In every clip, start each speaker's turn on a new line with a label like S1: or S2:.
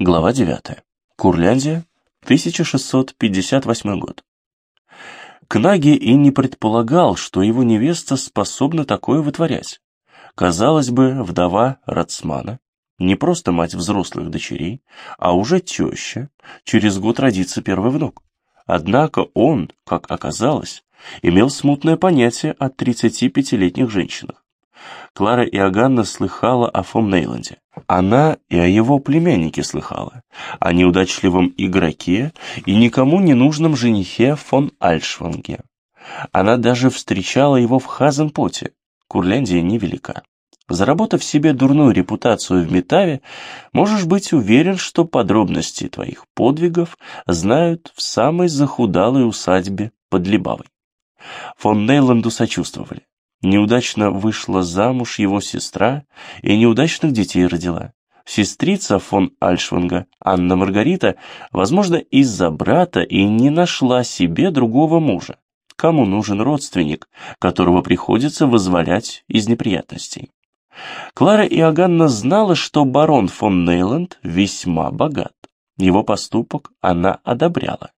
S1: Глава 9. Курляндия, 1658 год. Кнаги и не предполагал, что его невеста способна такое вытворять. Казалось бы, вдова Рацмана, не просто мать взрослых дочерей, а уже теща, через год родится первый внук. Однако он, как оказалось, имел смутное понятие о 35-летних женщинах. Клара Иоганна слыхала о фон Нейланде. Она и о его племяннике слыхала, о неудачливом игроке и никому не нужном женихе фон Альшванге. Она даже встречала его в Хазенпоте. Курляндия невелика. Заработав себе дурную репутацию в Метаве, можешь быть уверен, что подробности твоих подвигов знают в самой захудалой усадьбе под Либавой. Фон Нейланду сочувствовали. Неудачно вышла замуж его сестра и неудачных детей родила. Сестрица фон Альшванга, Анна Маргарита, возможно, из-за брата и не нашла себе другого мужа. Кому нужен родственник, которого приходится вызволять из неприятностей? Клара Иоганна знала, что барон фон Нейланд весьма богат. Его поступок она одобряла.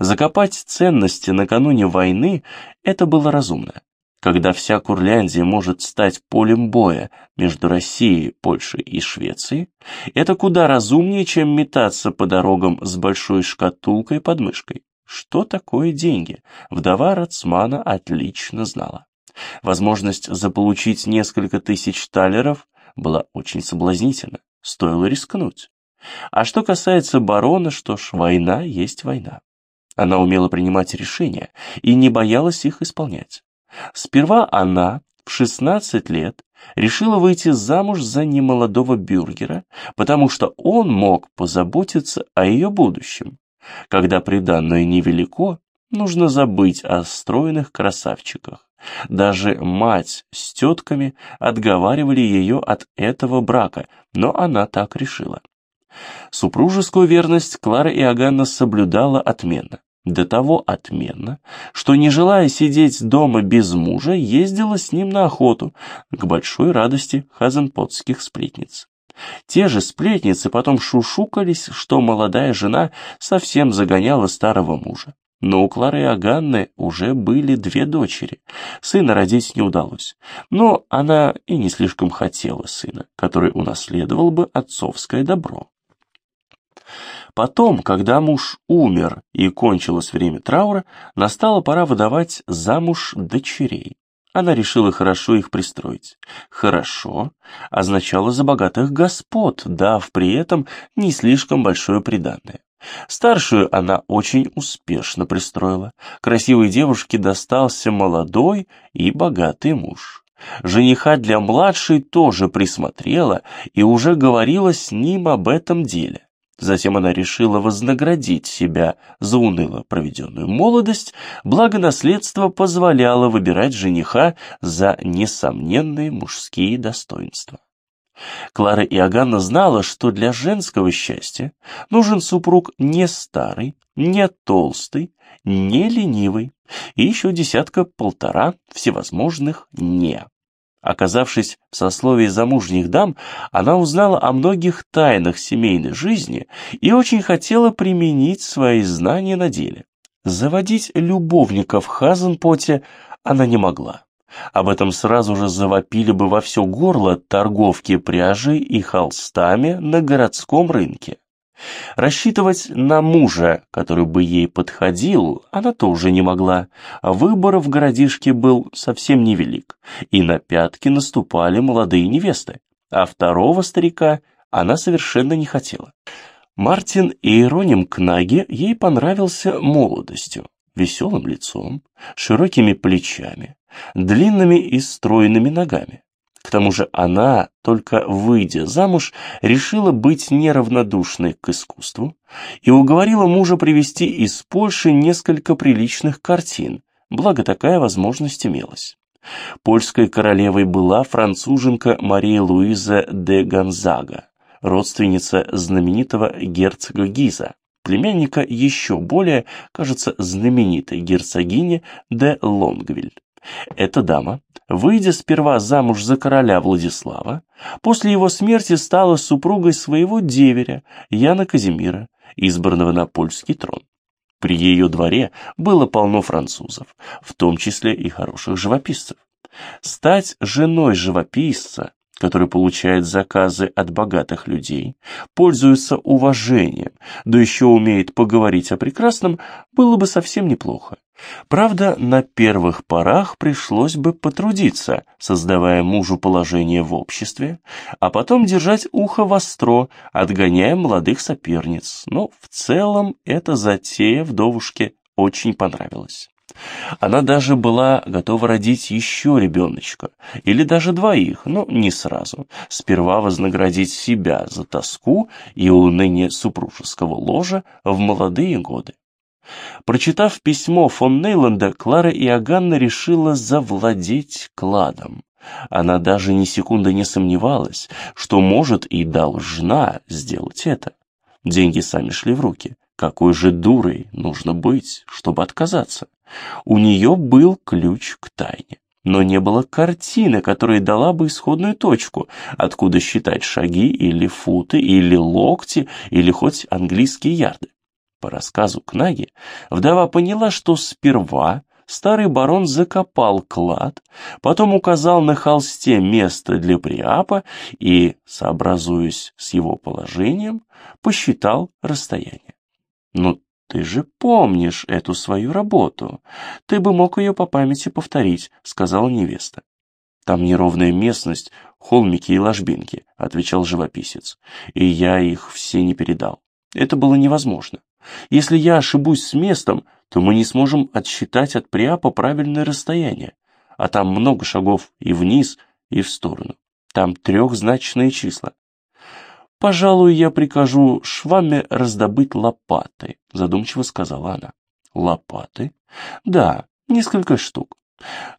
S1: Закопать ценности накануне войны – это было разумно. Когда вся Курляндия может стать полем боя между Россией, Польшей и Швецией, это куда разумнее, чем метаться по дорогам с большой шкатулкой под мышкой. Что такое деньги? Вдова Рацмана отлично знала. Возможность заполучить несколько тысяч талеров была очень соблазнительна, стоило рискнуть. А что касается барона, что ж, война есть война. Она умела принимать решения и не боялась их исполнять. Сперва она в 16 лет решила выйти замуж за немолодого бюргера, потому что он мог позаботиться о ее будущем. Когда приданное невелико, нужно забыть о стройных красавчиках. Даже мать с тетками отговаривали ее от этого брака, но она так решила. Супружескую верность Клара Иоганна соблюдала отменно. До того отменно, что, не желая сидеть дома без мужа, ездила с ним на охоту, к большой радости хазенпотских сплетниц. Те же сплетницы потом шушукались, что молодая жена совсем загоняла старого мужа. Но у Клары Аганны уже были две дочери. Сына родить не удалось. Но она и не слишком хотела сына, который унаследовал бы отцовское добро. Потом, когда муж умер и кончилось время траура, настала пора выдавать замуж дочерей. Она решила хорошо их пристроить. «Хорошо» означало за богатых господ, дав при этом не слишком большое приданное. Старшую она очень успешно пристроила. Красивой девушке достался молодой и богатый муж. Жениха для младшей тоже присмотрела и уже говорила с ним об этом деле. Затем она решила вознаградить себя за уныло проведенную молодость, благо наследство позволяло выбирать жениха за несомненные мужские достоинства. Клара Иоганна знала, что для женского счастья нужен супруг не старый, не толстый, не ленивый и еще десятка-полтора всевозможных «не». Оказавшись в сословии замужних дам, она узнала о многих тайнах семейной жизни и очень хотела применить свои знания на деле. Заводить любовников в Хазенпоте она не могла. Об этом сразу же завопили бы во все горло торговки пряжей и холстами на городском рынке. Рассчитывать на мужа, который бы ей подходил, она тоже не могла. Выбор в городишке был совсем невелик, и на пятки наступали молодые невесты, а второго старика она совершенно не хотела. Мартин Иероним Кнаги ей понравился молодостью, веселым лицом, широкими плечами, длинными и стройными ногами. К тому же она, только выйдя замуж, решила быть неравнодушной к искусству и уговорила мужа привезти из Польши несколько приличных картин, благо такая возможность имелась. Польской королевой была француженка Мария Луиза де Гонзага, родственница знаменитого герцога Гиза, племянника еще более, кажется, знаменитой герцогини де Лонгвиль. Эта дама, выйдя сперва замуж за короля Владислава, после его смерти стала супругой своего деверя Яна Казимира, избранного на польский трон. При ее дворе было полно французов, в том числе и хороших живописцев. Стать женой живописца, который получает заказы от богатых людей, пользуется уважением, да еще умеет поговорить о прекрасном, было бы совсем неплохо. Правда, на первых порах пришлось бы потрудиться, создавая мужу положение в обществе, а потом держать ухо востро, отгоняя молодых соперниц. Но в целом эта затея вдовушке очень понравилась. Она даже была готова родить еще ребеночка, или даже двоих, но не сразу. Сперва вознаградить себя за тоску и уныние супружеского ложа в молодые годы. Прочитав письмо фон Нейланда, Клара Иоганна решила завладеть кладом. Она даже ни секунды не сомневалась, что может и должна сделать это. Деньги сами шли в руки. Какой же дурой нужно быть, чтобы отказаться? У нее был ключ к тайне. Но не было картины, которая дала бы исходную точку, откуда считать шаги или футы, или локти, или хоть английские ярды. По рассказу Кнаги, вдова поняла, что сперва старый барон закопал клад, потом указал на холсте место для Приапа и, сообразуясь с его положением, посчитал расстояние. «Ну, ты же помнишь эту свою работу. Ты бы мог ее по памяти повторить», — сказала невеста. «Там неровная местность, холмики и ложбинки», — отвечал живописец, «и я их все не передал. Это было невозможно. Если я ошибусь с местом, то мы не сможем отсчитать от Приапа правильное расстояние, а там много шагов и вниз, и в сторону. Там трехзначные числа. «Пожалуй, я прикажу шваме раздобыть лопаты», — задумчиво сказала она. «Лопаты?» «Да, несколько штук.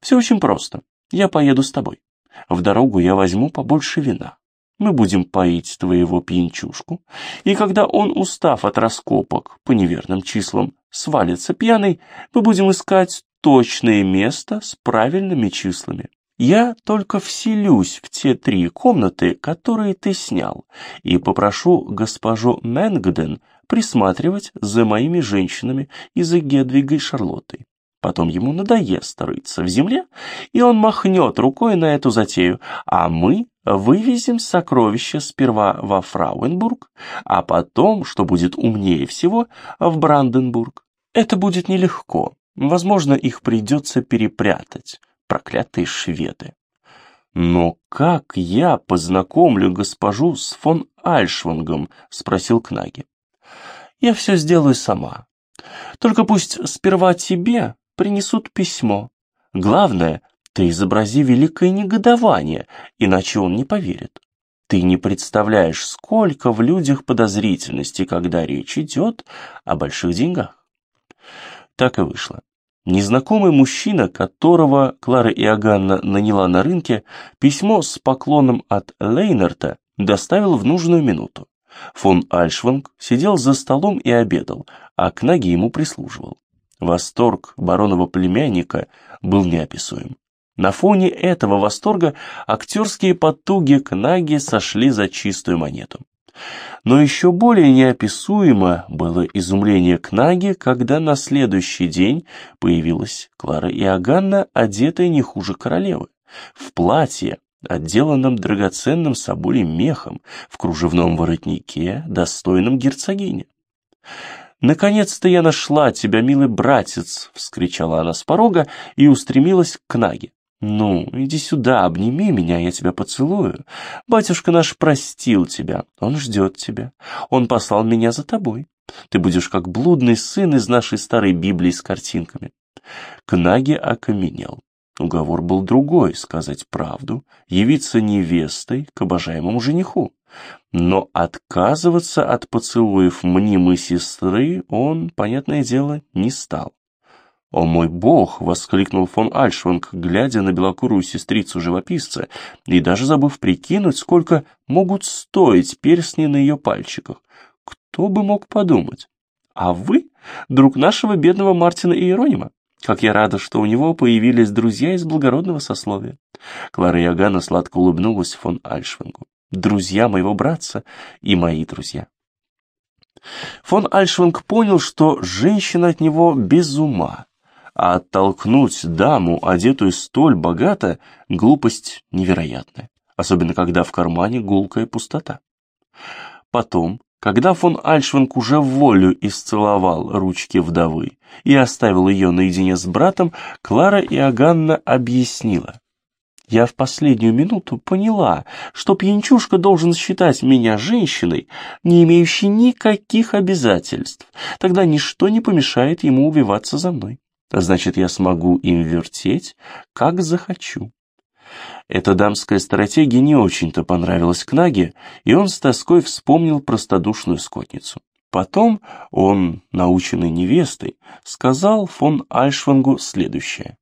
S1: Все очень просто. Я поеду с тобой. В дорогу я возьму побольше вина мы будем поить твоего пьянчушку, и когда он, устав от раскопок по неверным числам, свалится пьяный, мы будем искать точное место с правильными числами. Я только вселюсь в те три комнаты, которые ты снял, и попрошу госпожу Мэнгден присматривать за моими женщинами и за Гедвигой Шарлоттой. Потом ему надоест рыться в земле, и он махнет рукой на эту затею, а мы вывезем сокровища сперва во Фрауенбург, а потом, что будет умнее всего, в Бранденбург. Это будет нелегко. Возможно, их придется перепрятать. Проклятые шведы. «Но как я познакомлю госпожу с фон Альшвангом?» — спросил Кнаги. «Я все сделаю сама. Только пусть сперва тебе принесут письмо. Главное, ты изобрази великое негодование, иначе он не поверит. Ты не представляешь, сколько в людях подозрительности, когда речь идет о больших деньгах. Так и вышло. Незнакомый мужчина, которого Клара Иоганна наняла на рынке, письмо с поклоном от Лейнерта доставил в нужную минуту. Фон Альшванг сидел за столом и обедал, а к ноге ему прислуживал. Восторг баронова племянника был неописуем. На фоне этого восторга актерские потуги Кнаги сошли за чистую монету. Но еще более неописуемо было изумление Кнаги, когда на следующий день появилась Клара Иоганна, одетая не хуже королевы, в платье, отделанном драгоценным соболем мехом, в кружевном воротнике, достойном герцогини. «Наконец-то я нашла тебя, милый братец!» — вскричала она с порога и устремилась к Наге. «Ну, иди сюда, обними меня, я тебя поцелую. Батюшка наш простил тебя, он ждет тебя. Он послал меня за тобой. Ты будешь как блудный сын из нашей старой Библии с картинками». Кнаги окаменел. Уговор был другой, сказать правду, явиться невестой к обожаемому жениху. Но отказываться от поцелуев мнимой сестры он, понятное дело, не стал. «О мой бог!» — воскликнул фон Альшванг, глядя на белокурую сестрицу-живописца, и даже забыв прикинуть, сколько могут стоить перстни на ее пальчиках. Кто бы мог подумать? А вы, друг нашего бедного Мартина Иеронима? Как я рада, что у него появились друзья из благородного сословия. Клара Иоганна сладко улыбнулась фон Альшвингу. Друзья моего братца и мои друзья. Фон Альшвинг понял, что женщина от него без ума, а оттолкнуть даму, одетую столь богато, глупость невероятная, особенно когда в кармане гулкая пустота. Потом, когда фон Альшвинг уже волю исцеловал ручки вдовы и оставил ее наедине с братом, Клара Иоганна объяснила. Я в последнюю минуту поняла, что пьянчушка должен считать меня женщиной, не имеющей никаких обязательств. Тогда ничто не помешает ему убиваться за мной. Значит, я смогу им вертеть, как захочу. Эта дамская стратегия не очень-то понравилась Кнаге, и он с тоской вспомнил простодушную скотницу. Потом он, наученный невестой, сказал фон Альшвангу следующее.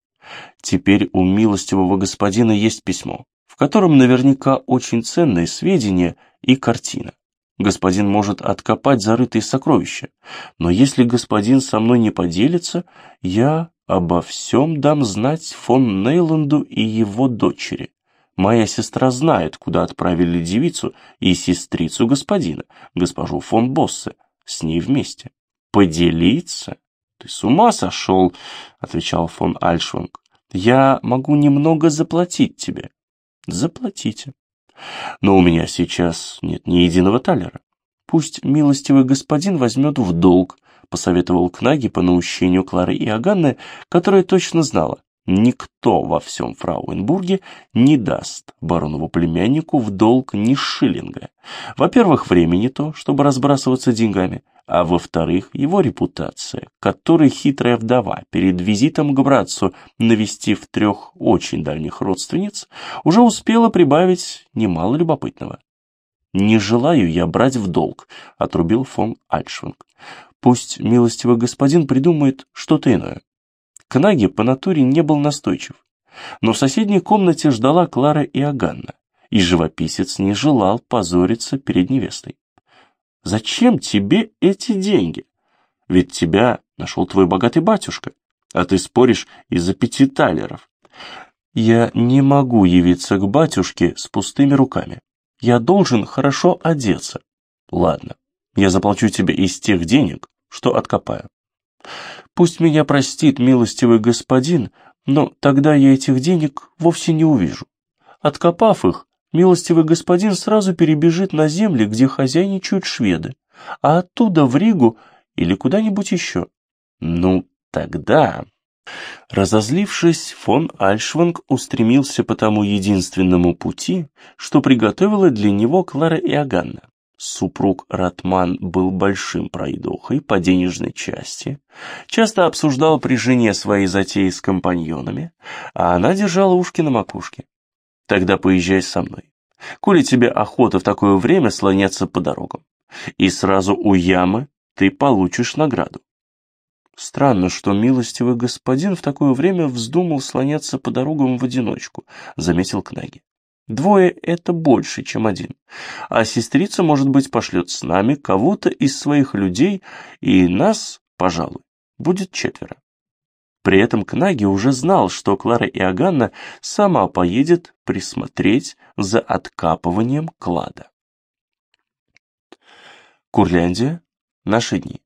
S1: «Теперь у милостивого господина есть письмо, в котором наверняка очень ценные сведения и картина. Господин может откопать зарытые сокровища, но если господин со мной не поделится, я обо всем дам знать фон Нейланду и его дочери. Моя сестра знает, куда отправили девицу и сестрицу господина, госпожу фон Боссе, с ней вместе. Поделиться? Ты с ума сошел, отвечал фон Альшванг. Я могу немного заплатить тебе. Заплатите. Но у меня сейчас нет ни единого талера. Пусть милостивый господин возьмет в долг, посоветовал Кнаги по наущению Клары и Аганны, которая точно знала, никто во всем Фрауенбурге не даст баронову племяннику в долг ни шиллинга. Во-первых, времени то, чтобы разбрасываться деньгами, а во-вторых, его репутация, которой хитрая вдова перед визитом к братцу, навестив трех очень дальних родственниц, уже успела прибавить немало любопытного. «Не желаю я брать в долг», — отрубил фон Альшвинг. «Пусть милостивый господин придумает что-то иное». Кнаги по натуре не был настойчив, но в соседней комнате ждала Клара и Аганна, и живописец не желал позориться перед невестой. «Зачем тебе эти деньги? Ведь тебя нашел твой богатый батюшка, а ты споришь из-за пяти талеров. Я не могу явиться к батюшке с пустыми руками. Я должен хорошо одеться. Ладно, я заплачу тебе из тех денег, что откопаю. Пусть меня простит милостивый господин, но тогда я этих денег вовсе не увижу. Откопав их, милостивый господин сразу перебежит на земли, где хозяйничают шведы, а оттуда в Ригу или куда-нибудь еще. Ну, тогда Разозлившись, фон Альшванг устремился по тому единственному пути, что приготовила для него Клара Иоганна. Супруг Ратман был большим пройдохой по денежной части, часто обсуждал при жене свои затеи с компаньонами, а она держала ушки на макушке. «Тогда поезжай со мной. Коли тебе охота в такое время слоняться по дорогам, и сразу у ямы ты получишь награду. Странно, что милостивый господин в такое время вздумал слоняться по дорогам в одиночку, заметил Кнаги. Двое — это больше, чем один. А сестрица, может быть, пошлет с нами кого-то из своих людей, и нас, пожалуй, будет четверо. При этом Кнаги уже знал, что Клара Иоганна сама поедет присмотреть за откапыванием клада. Курляндия. Наши дни.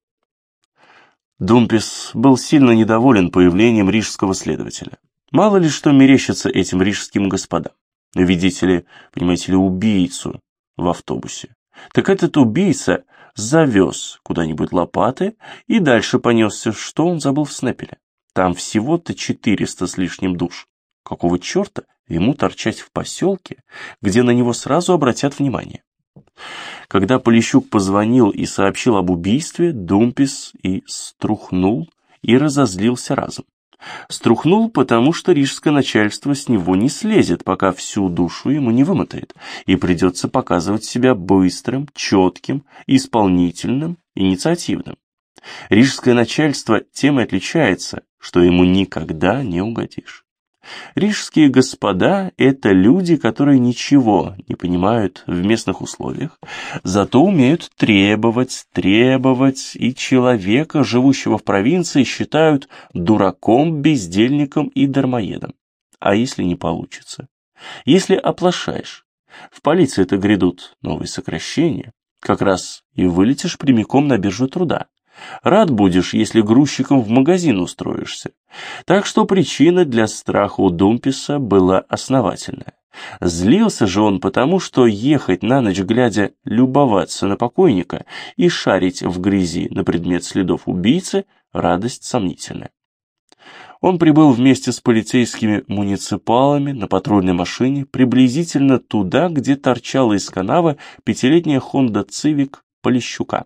S1: Думпис был сильно недоволен появлением рижского следователя. Мало ли что мерещится этим рижским господам. Видите ли, понимаете ли, убийцу в автобусе. Так этот убийца завез куда-нибудь лопаты и дальше понесся, что он забыл в Снепеле. Там всего-то 400 с лишним душ. Какого черта ему торчать в поселке, где на него сразу обратят внимание? Когда Полищук позвонил и сообщил об убийстве, Думпис и струхнул, и разозлился разом. Струхнул, потому что рижское начальство с него не слезет, пока всю душу ему не вымотает, и придется показывать себя быстрым, четким, исполнительным, инициативным. Рижское начальство тем и отличается, что ему никогда не угодишь. Рижские господа – это люди, которые ничего не понимают в местных условиях, зато умеют требовать, требовать, и человека, живущего в провинции, считают дураком, бездельником и дармоедом. А если не получится? Если оплошаешь? В полиции это грядут новые сокращения, как раз и вылетишь прямиком на биржу труда. Рад будешь, если грузчиком в магазин устроишься. Так что причина для страха у Думписа была основательная. Злился же он потому, что ехать на ночь глядя любоваться на покойника и шарить в грязи на предмет следов убийцы – радость сомнительная. Он прибыл вместе с полицейскими муниципалами на патрульной машине приблизительно туда, где торчала из канавы пятилетняя Honda Civic Полищука.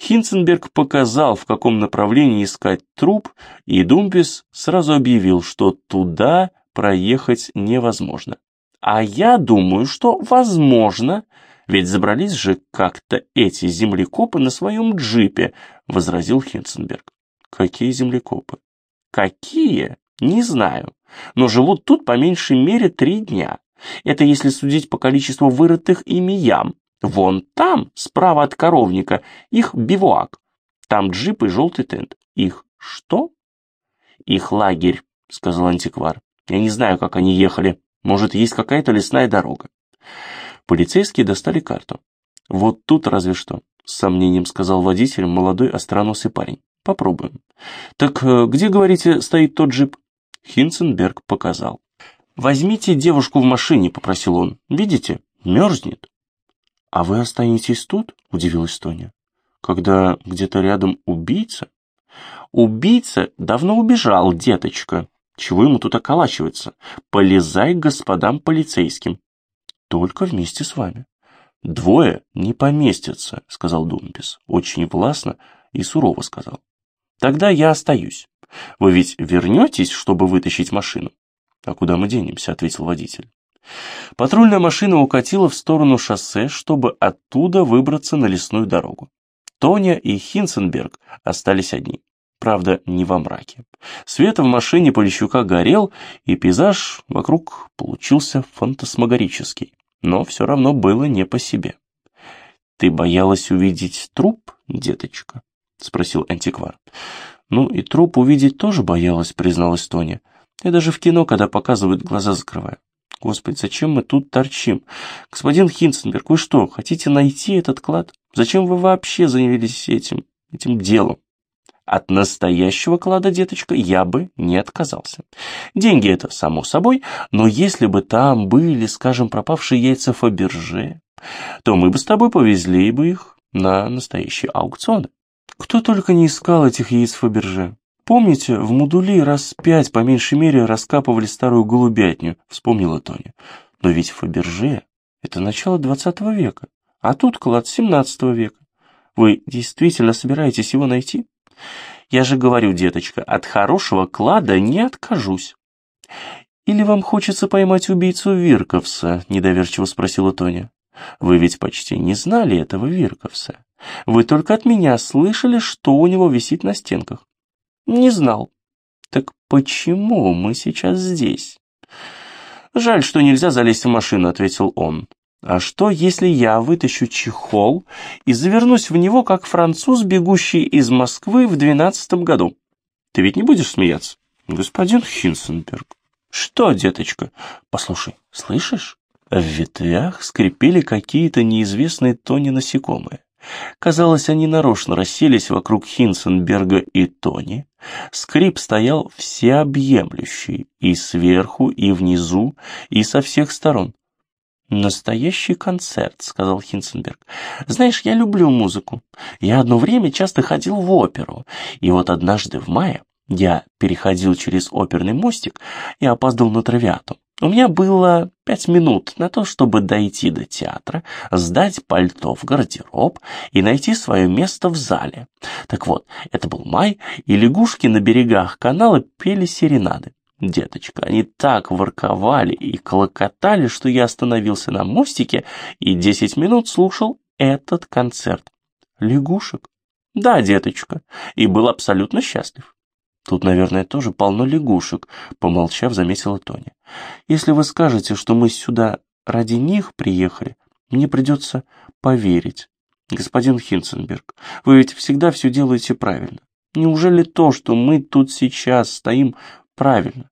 S1: Хинценберг показал, в каком направлении искать труп, и Думпис сразу объявил, что туда проехать невозможно. А я думаю, что возможно, ведь забрались же как-то эти землекопы на своем джипе, возразил Хинценберг. Какие землекопы? Какие? Не знаю. Но живут тут по меньшей мере три дня. Это если судить по количеству вырытых ими ям. Вон там, справа от коровника, их бивуак. Там джип и желтый тент. Их что? Их лагерь, сказал антиквар. Я не знаю, как они ехали. Может, есть какая-то лесная дорога. Полицейские достали карту. Вот тут разве что, с сомнением сказал водитель, молодой остроносый парень. Попробуем. Так э, где, говорите, стоит тот джип? Хинценберг показал. Возьмите девушку в машине, попросил он. Видите, мерзнет. «А вы останетесь тут?» – удивилась Тоня. «Когда где-то рядом убийца?» «Убийца давно убежал, деточка. Чего ему тут околачиваться? Полезай к господам полицейским. Только вместе с вами». «Двое не поместятся», — сказал Думпис. Очень властно и сурово сказал. «Тогда я остаюсь. Вы ведь вернетесь, чтобы вытащить машину?» «А куда мы денемся?» — ответил водитель. Патрульная машина укатила в сторону шоссе, чтобы оттуда выбраться на лесную дорогу. Тоня и Хинценберг остались одни. Правда, не во мраке. Свет в машине Полищука горел, и пейзаж вокруг получился фантасмагорический. Но все равно было не по себе. «Ты боялась увидеть труп, деточка?» — спросил антиквар. «Ну, и труп увидеть тоже боялась», — призналась Тоня. «Я даже в кино, когда показывают, глаза закрываю. Господи, зачем мы тут торчим? Господин Хинценберг, вы что, хотите найти этот клад? Зачем вы вообще занялись этим, этим делом? От настоящего клада, деточка, я бы не отказался. Деньги это само собой, но если бы там были, скажем, пропавшие яйца Фаберже, то мы бы с тобой повезли бы их на настоящие аукционы. Кто только не искал этих яиц Фаберже. Помните, в Мудули раз пять, по меньшей мере, раскапывали старую голубятню, вспомнила Тоня. Но ведь Фаберже — это начало двадцатого века, а тут клад семнадцатого века. Вы действительно собираетесь его найти? Я же говорю, деточка, от хорошего клада не откажусь. Или вам хочется поймать убийцу Вирковса? Недоверчиво спросила Тоня. Вы ведь почти не знали этого Вирковса. Вы только от меня слышали, что у него висит на стенках. Не знал. Так почему мы сейчас здесь? Жаль, что нельзя залезть в машину, ответил он. А что, если я вытащу чехол и завернусь в него, как француз, бегущий из Москвы в двенадцатом году? Ты ведь не будешь смеяться? Господин Хинсенберг. Что, деточка? Послушай, слышишь? В ветвях скрипели какие-то неизвестные тони насекомые. Казалось, они нарочно расселись вокруг Хинсенберга и Тони. Скрип стоял всеобъемлющий, и сверху, и внизу, и со всех сторон. «Настоящий концерт», — сказал Хинценберг. «Знаешь, я люблю музыку. Я одно время часто ходил в оперу, и вот однажды в мае я переходил через оперный мостик и опаздывал на травиату. У меня было пять минут на то, чтобы дойти до театра, сдать пальто в гардероб и найти свое место в зале. Так вот, это был май, и лягушки на берегах канала пели серенады. Деточка, они так ворковали и клокотали, что я остановился на мостике и десять минут слушал этот концерт. Лягушек? Да, деточка, и был абсолютно счастлив. Тут, наверное, тоже полно лягушек, помолчав, заметила Тоня. Если вы скажете, что мы сюда ради них приехали, мне придется поверить. Господин Хинценберг, вы ведь всегда все делаете правильно. Неужели то, что мы тут сейчас стоим, правильно?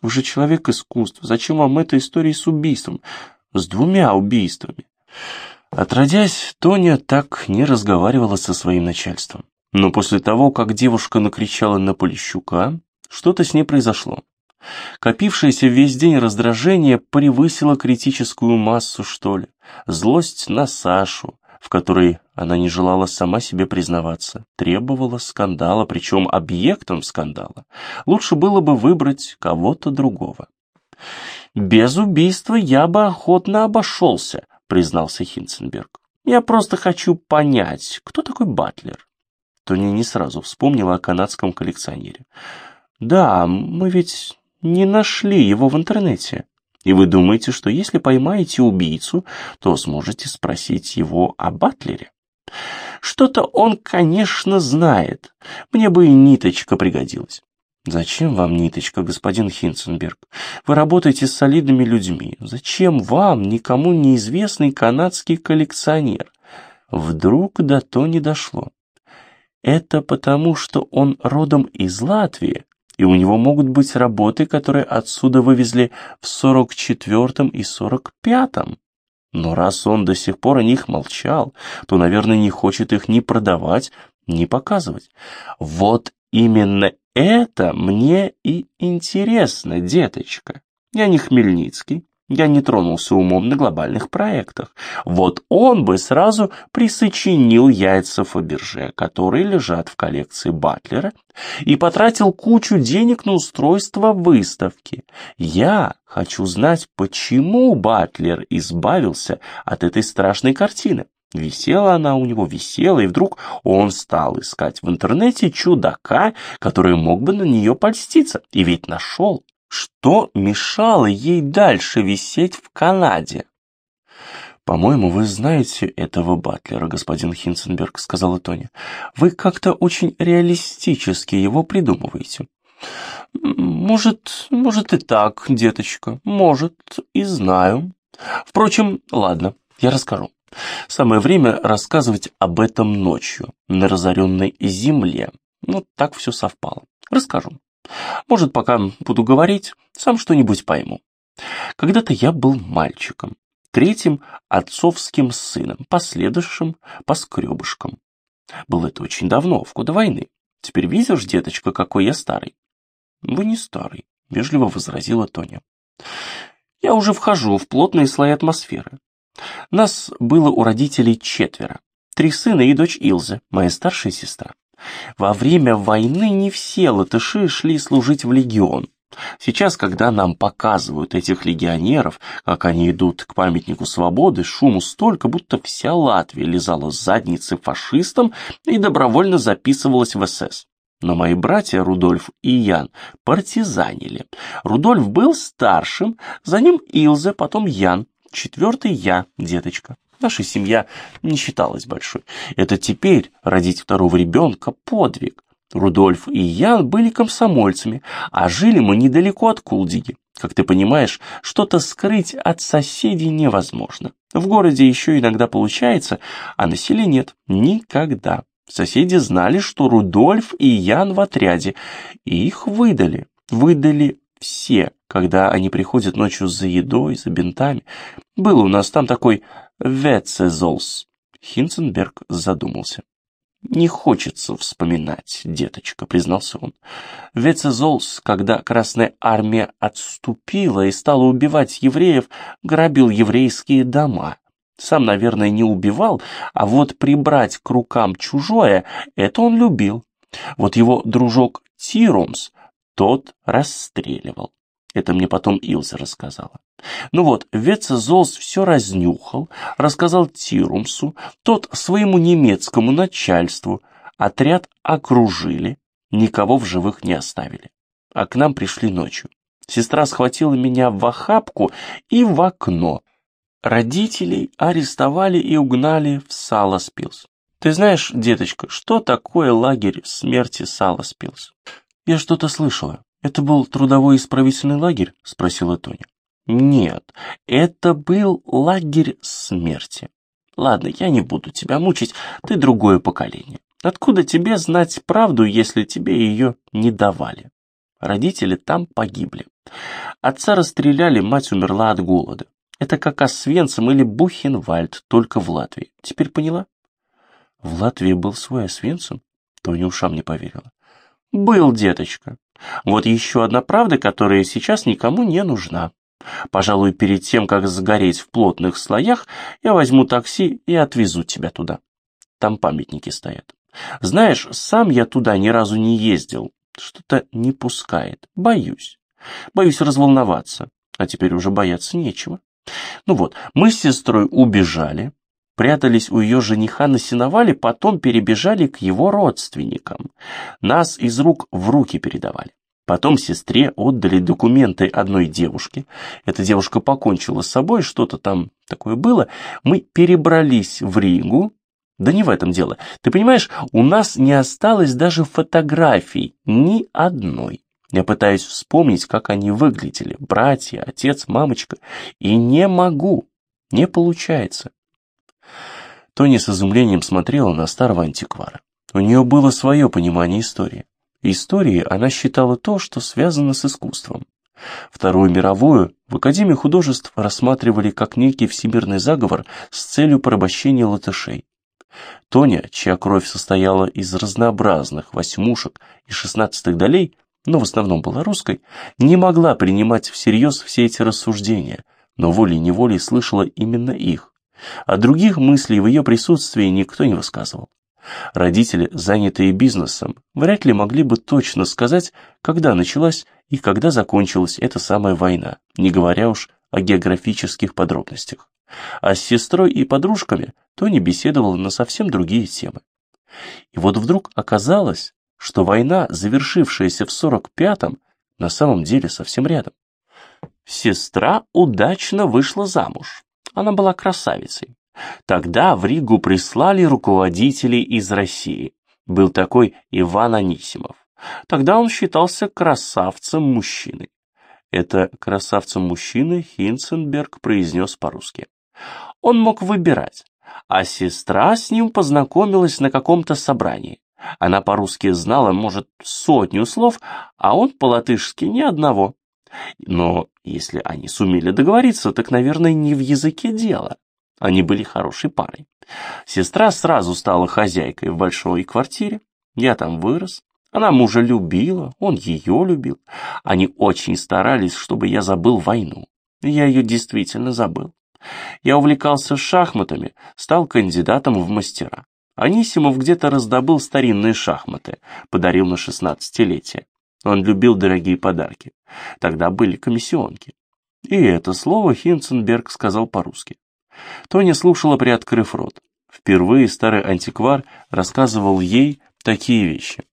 S1: Вы же человек искусства. Зачем вам эта история с убийством? С двумя убийствами. Отродясь, Тоня так не разговаривала со своим начальством. Но после того, как девушка накричала на Полищука, что-то с ней произошло. Копившееся весь день раздражение превысило критическую массу, что ли. Злость на Сашу, в которой она не желала сама себе признаваться, требовала скандала, причем объектом скандала. Лучше было бы выбрать кого-то другого. «Без убийства я бы охотно обошелся», — признался Хинценберг. «Я просто хочу понять, кто такой Батлер?» Тони не сразу вспомнила о канадском коллекционере. «Да, мы ведь не нашли его в интернете. И вы думаете, что если поймаете убийцу, то сможете спросить его о Батлере?» «Что-то он, конечно, знает. Мне бы и ниточка пригодилась». «Зачем вам ниточка, господин Хинценберг? Вы работаете с солидными людьми. Зачем вам никому неизвестный канадский коллекционер?» Вдруг до то не дошло. Это потому, что он родом из Латвии, и у него могут быть работы, которые отсюда вывезли в 44-м и 45-м. Но раз он до сих пор о них молчал, то, наверное, не хочет их ни продавать, ни показывать. Вот именно это мне и интересно, деточка. Я не Хмельницкий, я не тронулся умом на глобальных проектах. Вот он бы сразу присочинил яйца Фаберже, которые лежат в коллекции Батлера, и потратил кучу денег на устройство выставки. Я хочу знать, почему Батлер избавился от этой страшной картины. Висела она у него, висела, и вдруг он стал искать в интернете чудака, который мог бы на нее польститься, и ведь нашел. Что мешало ей дальше висеть в Канаде? «По-моему, вы знаете этого Батлера, господин Хинценберг», — сказала Тоня. «Вы как-то очень реалистически его придумываете». «Может, может и так, деточка, может, и знаю. Впрочем, ладно, я расскажу. Самое время рассказывать об этом ночью, на разоренной земле. Ну, так все совпало. Расскажу. Может, пока буду говорить, сам что-нибудь пойму. Когда-то я был мальчиком, третьим отцовским сыном, последующим поскребышком. Было это очень давно, в годы войны. Теперь видишь, деточка, какой я старый? Вы не старый, вежливо возразила Тоня. Я уже вхожу в плотные слои атмосферы. Нас было у родителей четверо. Три сына и дочь Илза, моя старшая сестра. Во время войны не все латыши шли служить в легион. Сейчас, когда нам показывают этих легионеров, как они идут к памятнику свободы, шуму столько, будто вся Латвия лизала задницы фашистам и добровольно записывалась в СС. Но мои братья Рудольф и Ян партизанили. Рудольф был старшим, за ним Илзе, потом Ян, четвертый я, деточка. Наша семья не считалась большой. Это теперь родить второго ребенка – подвиг. Рудольф и Ян были комсомольцами, а жили мы недалеко от Кулдиги. Как ты понимаешь, что-то скрыть от соседей невозможно. В городе еще иногда получается, а на селе нет. Никогда. Соседи знали, что Рудольф и Ян в отряде, и их выдали. Выдали все, когда они приходят ночью за едой, за бинтами. Был у нас там такой Вецезолс. Хинценберг задумался. «Не хочется вспоминать, деточка», — признался он. Вецезолс, когда Красная Армия отступила и стала убивать евреев, грабил еврейские дома. Сам, наверное, не убивал, а вот прибрать к рукам чужое — это он любил. Вот его дружок Тирумс, тот расстреливал. Это мне потом Илза рассказала. Ну вот, Вецезолс все разнюхал, рассказал Тирумсу, тот своему немецкому начальству. Отряд окружили, никого в живых не оставили. А к нам пришли ночью. Сестра схватила меня в охапку и в окно. Родителей арестовали и угнали в Саласпилс. Ты знаешь, деточка, что такое лагерь смерти Саласпилс? «Я что-то слышала. Это был трудовой исправительный лагерь?» — спросила Тоня. «Нет, это был лагерь смерти. Ладно, я не буду тебя мучить, ты другое поколение. Откуда тебе знать правду, если тебе ее не давали? Родители там погибли. Отца расстреляли, мать умерла от голода. Это как Освенцим или Бухенвальд, только в Латвии. Теперь поняла? В Латвии был свой Освенцим? Тоня ушам не поверила. Был, деточка. Вот еще одна правда, которая сейчас никому не нужна. Пожалуй, перед тем, как сгореть в плотных слоях, я возьму такси и отвезу тебя туда. Там памятники стоят. Знаешь, сам я туда ни разу не ездил. Что-то не пускает. Боюсь. Боюсь разволноваться. А теперь уже бояться нечего. Ну вот, мы с сестрой убежали, прятались у ее жениха на сеновале, потом перебежали к его родственникам. Нас из рук в руки передавали. Потом сестре отдали документы одной девушке. Эта девушка покончила с собой, что-то там такое было. Мы перебрались в Ригу. Да не в этом дело. Ты понимаешь, у нас не осталось даже фотографий, ни одной. Я пытаюсь вспомнить, как они выглядели, братья, отец, мамочка, и не могу, не получается. Тони с изумлением смотрела на старого антиквара. У нее было свое понимание истории. Историей она считала то, что связано с искусством. Вторую мировую в Академии художеств рассматривали как некий всемирный заговор с целью порабощения латышей. Тоня, чья кровь состояла из разнообразных восьмушек и шестнадцатых долей, но в основном была русской, не могла принимать всерьез все эти рассуждения, но волей-неволей слышала именно их. А других мыслей в ее присутствии никто не высказывал. Родители, занятые бизнесом, вряд ли могли бы точно сказать, когда началась и когда закончилась эта самая война, не говоря уж о географических подробностях. А с сестрой и подружками Тони беседовала на совсем другие темы. И вот вдруг оказалось, что война, завершившаяся в 45-м, на самом деле совсем рядом. Сестра удачно вышла замуж. Она была красавицей. Тогда в Ригу прислали руководителей из России. Был такой Иван Анисимов. Тогда он считался красавцем-мужчиной. Это красавцем-мужчины Хинценберг произнес по-русски. Он мог выбирать, а сестра с ним познакомилась на каком-то собрании. Она по-русски знала, может, сотню слов, а он по-латышски ни одного. Но если они сумели договориться, так, наверное, не в языке дело. Они были хорошей парой. Сестра сразу стала хозяйкой в большой квартире. Я там вырос. Она мужа любила, он ее любил. Они очень старались, чтобы я забыл войну. Я ее действительно забыл. Я увлекался шахматами, стал кандидатом в мастера. Анисимов где-то раздобыл старинные шахматы, подарил на шестнадцатилетие. Он любил дорогие подарки. Тогда были комиссионки. И это слово Хинценберг сказал по-русски. Тоня слушала, приоткрыв рот. Впервые старый антиквар рассказывал ей такие вещи.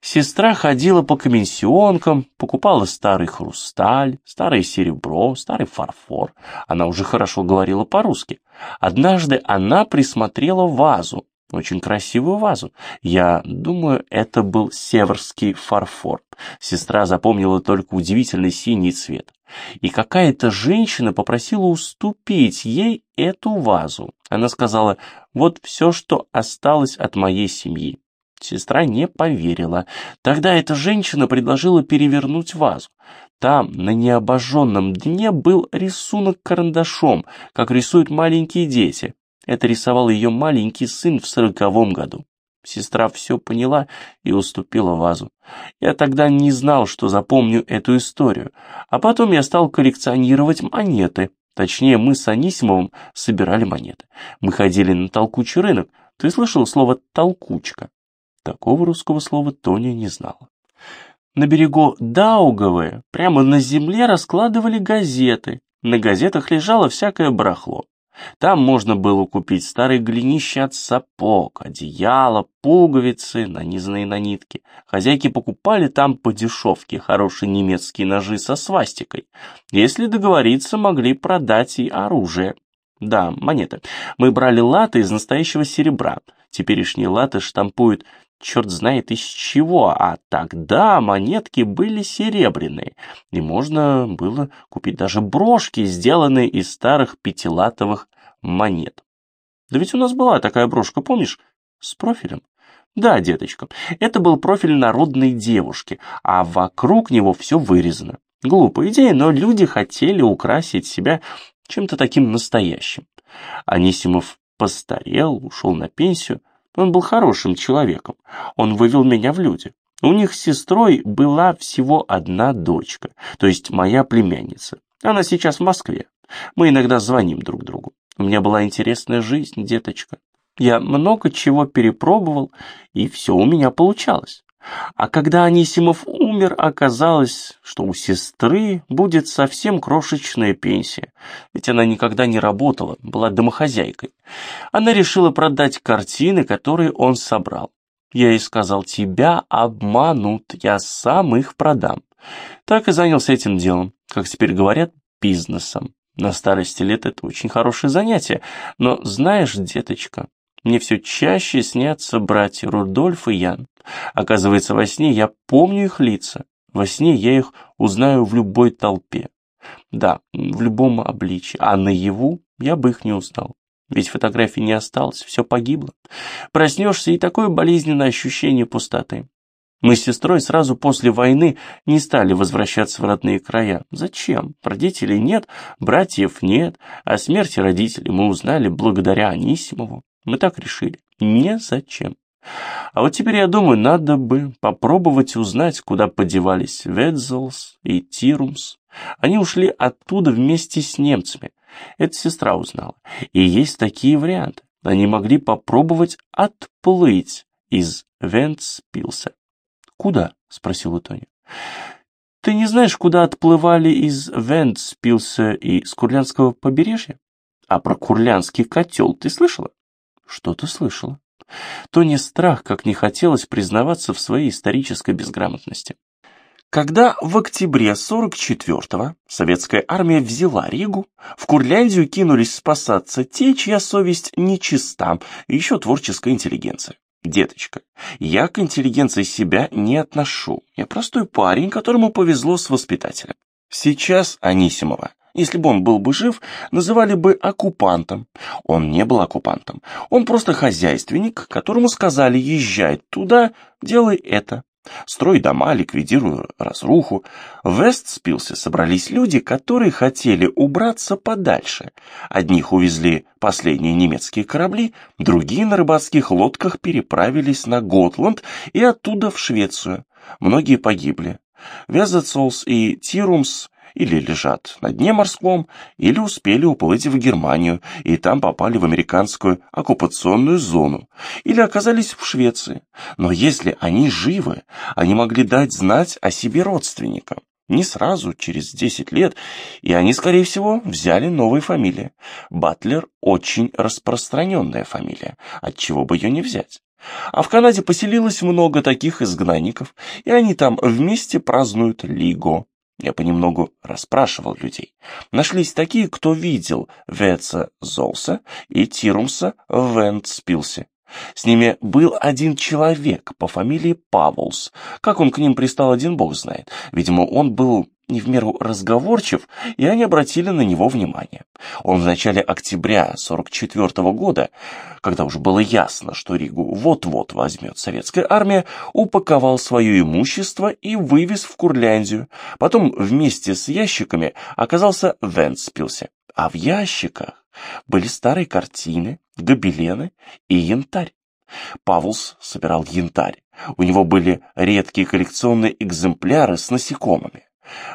S1: Сестра ходила по комиссионкам, покупала старый хрусталь, старое серебро, старый фарфор. Она уже хорошо говорила по-русски. Однажды она присмотрела вазу, очень красивую вазу. Я думаю, это был северский фарфор. Сестра запомнила только удивительный синий цвет. И какая-то женщина попросила уступить ей эту вазу. Она сказала, вот все, что осталось от моей семьи. Сестра не поверила. Тогда эта женщина предложила перевернуть вазу. Там, на необожженном дне, был рисунок карандашом, как рисуют маленькие дети. Это рисовал ее маленький сын в сороковом году. Сестра все поняла и уступила вазу. Я тогда не знал, что запомню эту историю. А потом я стал коллекционировать монеты. Точнее, мы с Анисимовым собирали монеты. Мы ходили на толкучий рынок. Ты слышал слово «толкучка»? Такого русского слова Тоня не знала. На берегу Даугавы прямо на земле раскладывали газеты. На газетах лежало всякое барахло. Там можно было купить старые глинища от сапог, одеяло, пуговицы, нанизанные на нитки. Хозяйки покупали там по дешевке хорошие немецкие ножи со свастикой. Если договориться, могли продать и оружие. Да, монеты. Мы брали латы из настоящего серебра. Теперешние латы штампуют черт знает из чего, а тогда монетки были серебряные, и можно было купить даже брошки, сделанные из старых пятилатовых монет. Да ведь у нас была такая брошка, помнишь, с профилем? Да, деточка, это был профиль народной девушки, а вокруг него все вырезано. Глупая идея, но люди хотели украсить себя чем-то таким настоящим. Анисимов постарел, ушел на пенсию. Он был хорошим человеком. Он вывел меня в люди. У них с сестрой была всего одна дочка, то есть моя племянница. Она сейчас в Москве. Мы иногда звоним друг другу. У меня была интересная жизнь, деточка. Я много чего перепробовал, и все у меня получалось. А когда Анисимов умер, оказалось, что у сестры будет совсем крошечная пенсия, ведь она никогда не работала, была домохозяйкой. Она решила продать картины, которые он собрал. Я ей сказал, тебя обманут, я сам их продам. Так и занялся этим делом, как теперь говорят, бизнесом. На старости лет это очень хорошее занятие, но знаешь, деточка, мне все чаще снятся братья Рудольф и Ян. Оказывается, во сне я помню их лица. Во сне я их узнаю в любой толпе. Да, в любом обличии. А наяву я бы их не узнал. Ведь фотографий не осталось, все погибло. Проснешься, и такое болезненное ощущение пустоты. Мы с сестрой сразу после войны не стали возвращаться в родные края. Зачем? Родителей нет, братьев нет, о смерти родителей мы узнали благодаря Анисимову. Мы так решили. Незачем. А вот теперь я думаю, надо бы попробовать узнать, куда подевались Ведзелс и Тирумс. Они ушли оттуда вместе с немцами. Это сестра узнала. И есть такие варианты. Они могли попробовать отплыть из Вентспилса. «Куда?» — спросила Тоня. «Ты не знаешь, куда отплывали из Вентспилса и с Курлянского побережья? А про Курлянский котел ты слышала?» Что-то слышала. То не страх, как не хотелось признаваться в своей исторической безграмотности. Когда в октябре 44-го советская армия взяла Ригу, в Курляндию кинулись спасаться те, чья совесть нечиста, еще творческая интеллигенция. Деточка, я к интеллигенции себя не отношу. Я простой парень, которому повезло с воспитателем. Сейчас Анисимова если бы он был бы жив, называли бы оккупантом. Он не был оккупантом. Он просто хозяйственник, которому сказали «езжай туда, делай это». Строй дома, ликвидируй разруху. В Вестспилсе собрались люди, которые хотели убраться подальше. Одних увезли последние немецкие корабли, другие на рыбацких лодках переправились на Готланд и оттуда в Швецию. Многие погибли. Вязацолс и Тирумс или лежат на дне морском, или успели уплыть в Германию и там попали в американскую оккупационную зону, или оказались в Швеции. Но если они живы, они могли дать знать о себе родственникам. Не сразу, через 10 лет, и они, скорее всего, взяли новые фамилии. Батлер – очень распространенная фамилия, от чего бы ее не взять. А в Канаде поселилось много таких изгнанников, и они там вместе празднуют Лиго. Я понемногу расспрашивал людей. Нашлись такие, кто видел Веца Золса и Тирумса в Вентспилсе. С ними был один человек по фамилии Павлс. Как он к ним пристал, один бог знает. Видимо, он был не в меру разговорчив, и они обратили на него внимание. Он в начале октября 44 -го года, когда уже было ясно, что Ригу вот-вот возьмет советская армия, упаковал свое имущество и вывез в Курляндию. Потом вместе с ящиками оказался в Вентспилсе. А в ящиках были старые картины, гобелены и янтарь. Павлс собирал янтарь. У него были редкие коллекционные экземпляры с насекомыми.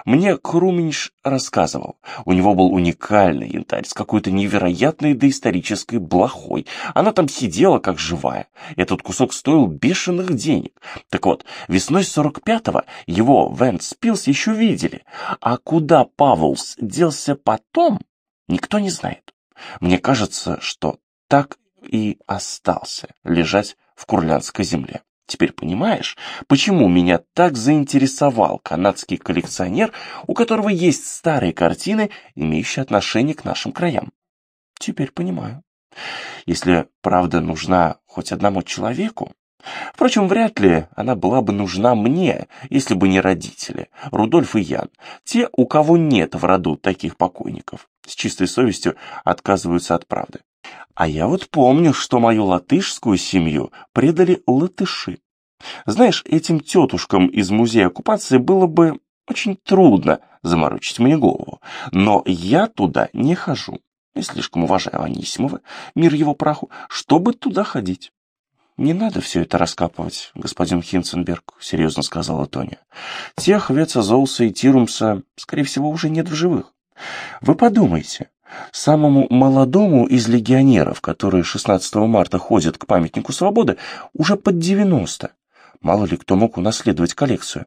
S1: Мне Круменьш рассказывал, у него был уникальный янтарь с какой-то невероятной доисторической блохой. Она там сидела как живая. Этот кусок стоил бешеных денег. Так вот, весной 45-го его Вент Спилс еще видели. А куда Павлс делся потом, никто не знает. Мне кажется, что так и остался лежать в курлянской земле. Теперь понимаешь, почему меня так заинтересовал канадский коллекционер, у которого есть старые картины, имеющие отношение к нашим краям? Теперь понимаю. Если правда нужна хоть одному человеку, Впрочем, вряд ли она была бы нужна мне, если бы не родители, Рудольф и Ян, те, у кого нет в роду таких покойников, с чистой совестью отказываются от правды. А я вот помню, что мою латышскую семью предали латыши. Знаешь, этим тетушкам из музея оккупации было бы очень трудно заморочить мне голову, но я туда не хожу. Я слишком уважаю Анисимова, мир его праху, чтобы туда ходить. «Не надо все это раскапывать, господин Хинценберг», — серьезно сказала Тоня. «Тех Веца Зоуса и Тирумса, скорее всего, уже нет в живых. Вы подумайте, самому молодому из легионеров, которые 16 марта ходят к памятнику свободы, уже под 90. Мало ли кто мог унаследовать коллекцию.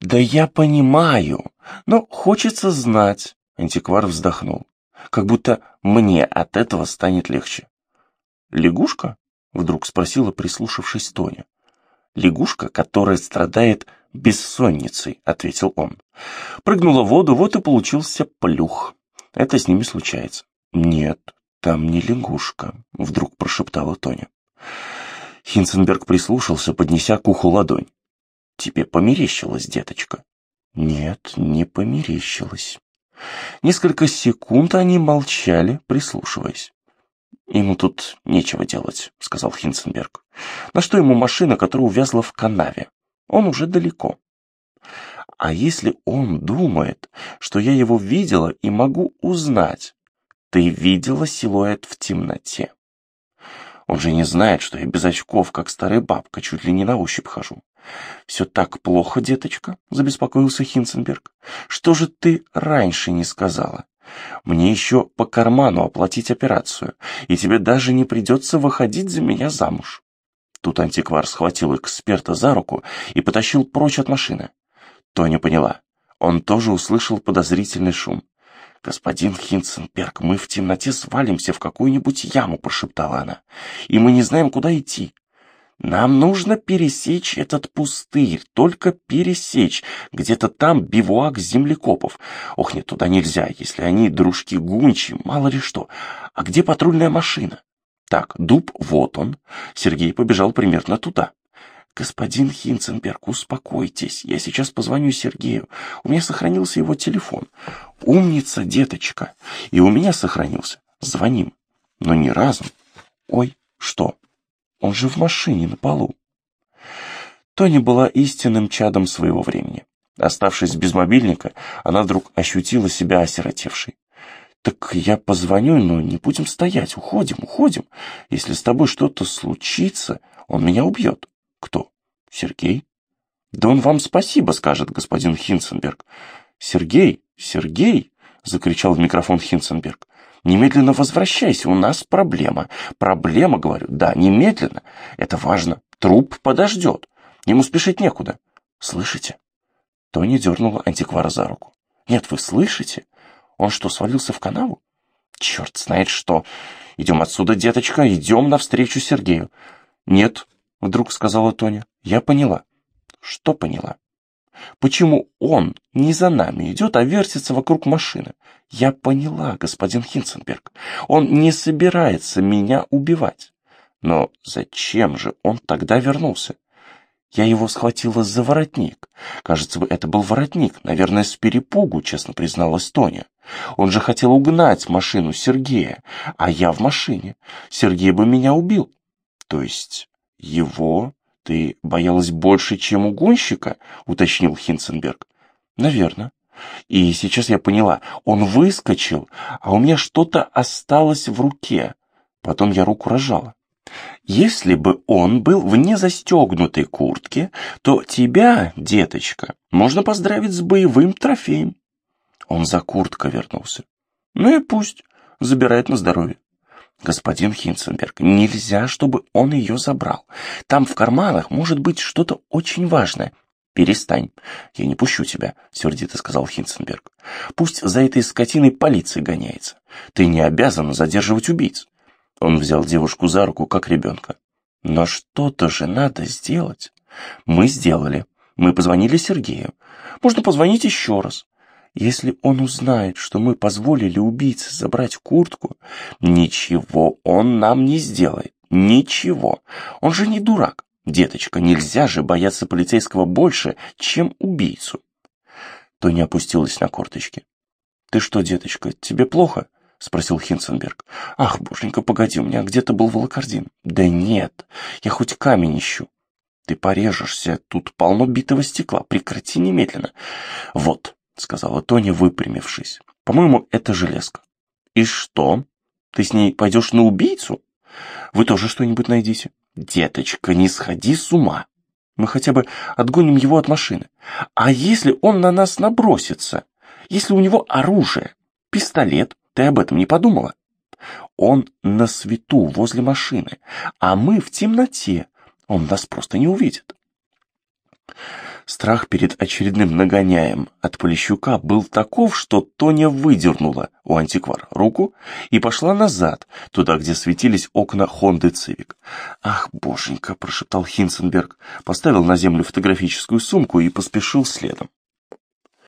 S1: «Да я понимаю, но хочется знать», — антиквар вздохнул. «Как будто мне от этого станет легче». «Лягушка?» Вдруг спросила, прислушавшись Тоня. «Лягушка, которая страдает бессонницей», — ответил он. Прыгнула в воду, вот и получился плюх. Это с ними случается. «Нет, там не лягушка», — вдруг прошептала Тоня. Хинценберг прислушался, поднеся к уху ладонь. «Тебе померещилось, деточка?» «Нет, не померещилось». Несколько секунд они молчали, прислушиваясь. «Ему тут нечего делать», — сказал Хинценберг. «На что ему машина, которая увязла в канаве? Он уже далеко». «А если он думает, что я его видела и могу узнать? Ты видела силуэт в темноте?» Он же не знает, что я без очков, как старая бабка, чуть ли не на ощупь хожу. «Все так плохо, деточка?» — забеспокоился Хинценберг. «Что же ты раньше не сказала?» Мне еще по карману оплатить операцию, и тебе даже не придется выходить за меня замуж. Тут антиквар схватил эксперта за руку и потащил прочь от машины. Тоня поняла. Он тоже услышал подозрительный шум. «Господин Хинценберг, мы в темноте свалимся в какую-нибудь яму», — прошептала она. «И мы не знаем, куда идти. Нам нужно пересечь этот пустырь, только пересечь. Где-то там бивуак землекопов. Ох, нет, туда нельзя, если они дружки гунчи, мало ли что. А где патрульная машина? Так, дуб, вот он. Сергей побежал примерно туда. «Господин Хинценберг, успокойтесь, я сейчас позвоню Сергею. У меня сохранился его телефон. Умница, деточка. И у меня сохранился. Звоним. Но не разом. Ой, что?» Он же в машине на полу. Тони была истинным чадом своего времени. Оставшись без мобильника, она вдруг ощутила себя осиротевшей. «Так я позвоню, но не будем стоять. Уходим, уходим. Если с тобой что-то случится, он меня убьет». «Кто? Сергей?» «Да он вам спасибо скажет, господин Хинценберг». «Сергей, Сергей!» — закричал в микрофон Хинценберг. Немедленно возвращайся, у нас проблема. Проблема, говорю, да, немедленно. Это важно. Труп подождет. Ему спешить некуда. Слышите? Тони дернула антиквара за руку. Нет, вы слышите? Он что, свалился в канаву? Черт знает что. Идем отсюда, деточка, идем навстречу Сергею. Нет, вдруг сказала Тоня. Я поняла. Что поняла? Почему он не за нами идет, а вертится вокруг машины? Я поняла, господин Хинценберг. Он не собирается меня убивать. Но зачем же он тогда вернулся? Я его схватила за воротник. Кажется, это был воротник, наверное, с перепугу, честно призналась Тоня. Он же хотел угнать машину Сергея, а я в машине. Сергей бы меня убил. То есть его «Ты боялась больше, чем угонщика?» — уточнил Хинценберг. «Наверное. И сейчас я поняла, он выскочил, а у меня что-то осталось в руке. Потом я руку рожала. Если бы он был в незастегнутой куртке, то тебя, деточка, можно поздравить с боевым трофеем. Он за курткой вернулся. Ну и пусть, забирает на здоровье. Господин Хинценберг, нельзя, чтобы он ее забрал. Там в карманах может быть что-то очень важное. Перестань. Я не пущу тебя, сердито сказал Хинценберг. Пусть за этой скотиной полиция гоняется. Ты не обязан задерживать убийц. Он взял девушку за руку, как ребенка. Но что-то же надо сделать. Мы сделали. Мы позвонили Сергею. Можно позвонить еще раз. Если он узнает, что мы позволили убийце забрать куртку, ничего он нам не сделает. Ничего. Он же не дурак. Деточка, нельзя же бояться полицейского больше, чем убийцу. Тоня опустилась на корточки. «Ты что, деточка, тебе плохо?» — спросил Хинценберг. «Ах, боженька, погоди, у меня где-то был волокордин». «Да нет, я хоть камень ищу». «Ты порежешься, тут полно битого стекла, прекрати немедленно». «Вот», — сказала Тоня, выпрямившись, — «по-моему, это железка». «И что? Ты с ней пойдешь на убийцу?» «Вы тоже что-нибудь найдите». «Деточка, не сходи с ума. Мы хотя бы отгоним его от машины. А если он на нас набросится? Если у него оружие, пистолет, ты об этом не подумала? Он на свету возле машины, а мы в темноте. Он нас просто не увидит». Страх перед очередным нагоняем от Полищука был таков, что Тоня выдернула у антиквара руку и пошла назад, туда, где светились окна Хонды Цивик. «Ах, боженька!» – прошептал Хинценберг, поставил на землю фотографическую сумку и поспешил следом.